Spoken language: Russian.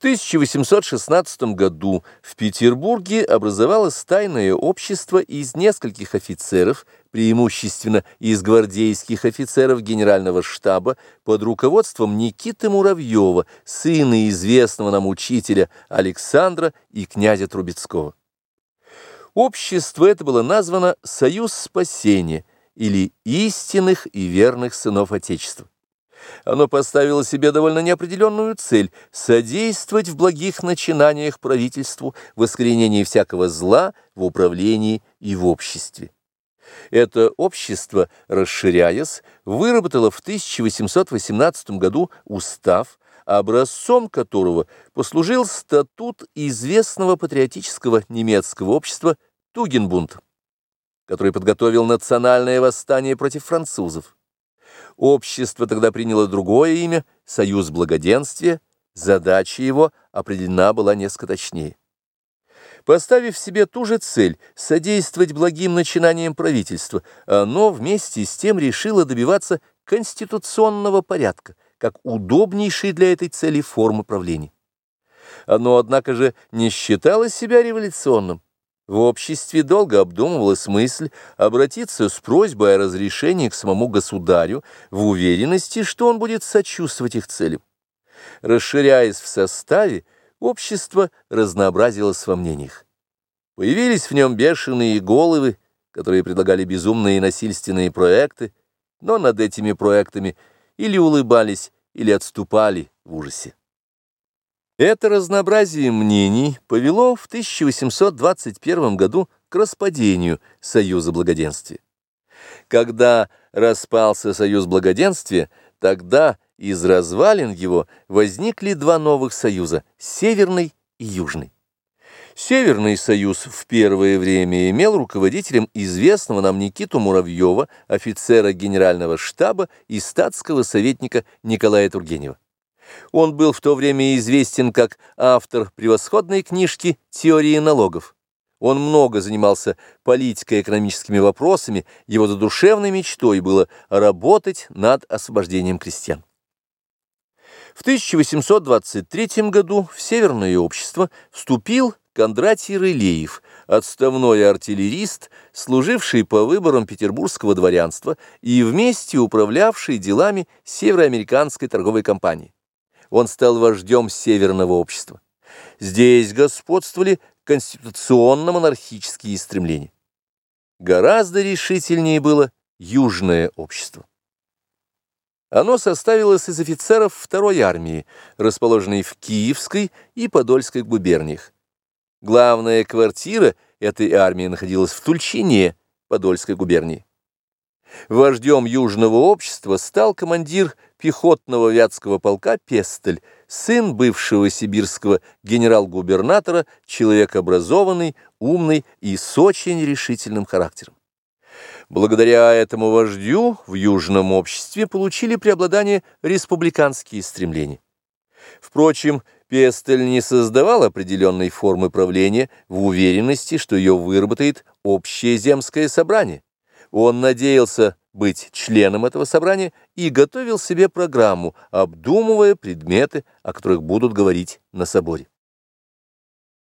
1816 году в Петербурге образовалось тайное общество из нескольких офицеров, преимущественно из гвардейских офицеров генерального штаба под руководством Никиты Муравьева, сына известного нам учителя Александра и князя Трубецкого. Общество это было названо «Союз спасения» или «Истинных и верных сынов Отечества». Оно поставило себе довольно неопределенную цель – содействовать в благих начинаниях правительству в искоренении всякого зла в управлении и в обществе. Это общество, расширяясь, выработало в 1818 году устав, образцом которого послужил статут известного патриотического немецкого общества Тугенбунд, который подготовил национальное восстание против французов. Общество тогда приняло другое имя – Союз Благоденствия, задача его определена была несколько точнее. Поставив себе ту же цель – содействовать благим начинаниям правительства, оно вместе с тем решило добиваться конституционного порядка, как удобнейшей для этой цели формы правления. Оно, однако же, не считало себя революционным. В обществе долго обдумывалась мысль обратиться с просьбой о разрешении к самому государю в уверенности, что он будет сочувствовать их целям. Расширяясь в составе, общество разнообразилось во мнениях. Появились в нем бешеные головы, которые предлагали безумные и насильственные проекты, но над этими проектами или улыбались, или отступали в ужасе. Это разнообразие мнений повело в 1821 году к распадению Союза Благоденствия. Когда распался Союз Благоденствия, тогда из развалин его возникли два новых союза – Северный и Южный. Северный союз в первое время имел руководителем известного нам Никиту Муравьева, офицера генерального штаба и статского советника Николая Тургенева. Он был в то время известен как автор превосходной книжки «Теории налогов». Он много занимался политико-экономическими вопросами, его задушевной мечтой было работать над освобождением крестьян. В 1823 году в Северное общество вступил Кондратий Рылеев, отставной артиллерист, служивший по выборам петербургского дворянства и вместе управлявший делами североамериканской торговой компании он стал вождем Северного общества. Здесь господствовали конституционно-монархические стремления. Гораздо решительнее было Южное общество. Оно составилось из офицеров второй армии, расположенной в Киевской и Подольской губерниях. Главная квартира этой армии находилась в Тульчине, Подольской губернии. Вождем Южного общества стал командир пехотного вятского полка Пестель, сын бывшего сибирского генерал-губернатора, человек образованный, умный и с очень решительным характером. Благодаря этому вождю в Южном обществе получили преобладание республиканские стремления. Впрочем, Пестель не создавал определенной формы правления в уверенности, что ее выработает общее земское собрание. Он надеялся быть членом этого собрания и готовил себе программу, обдумывая предметы, о которых будут говорить на соборе.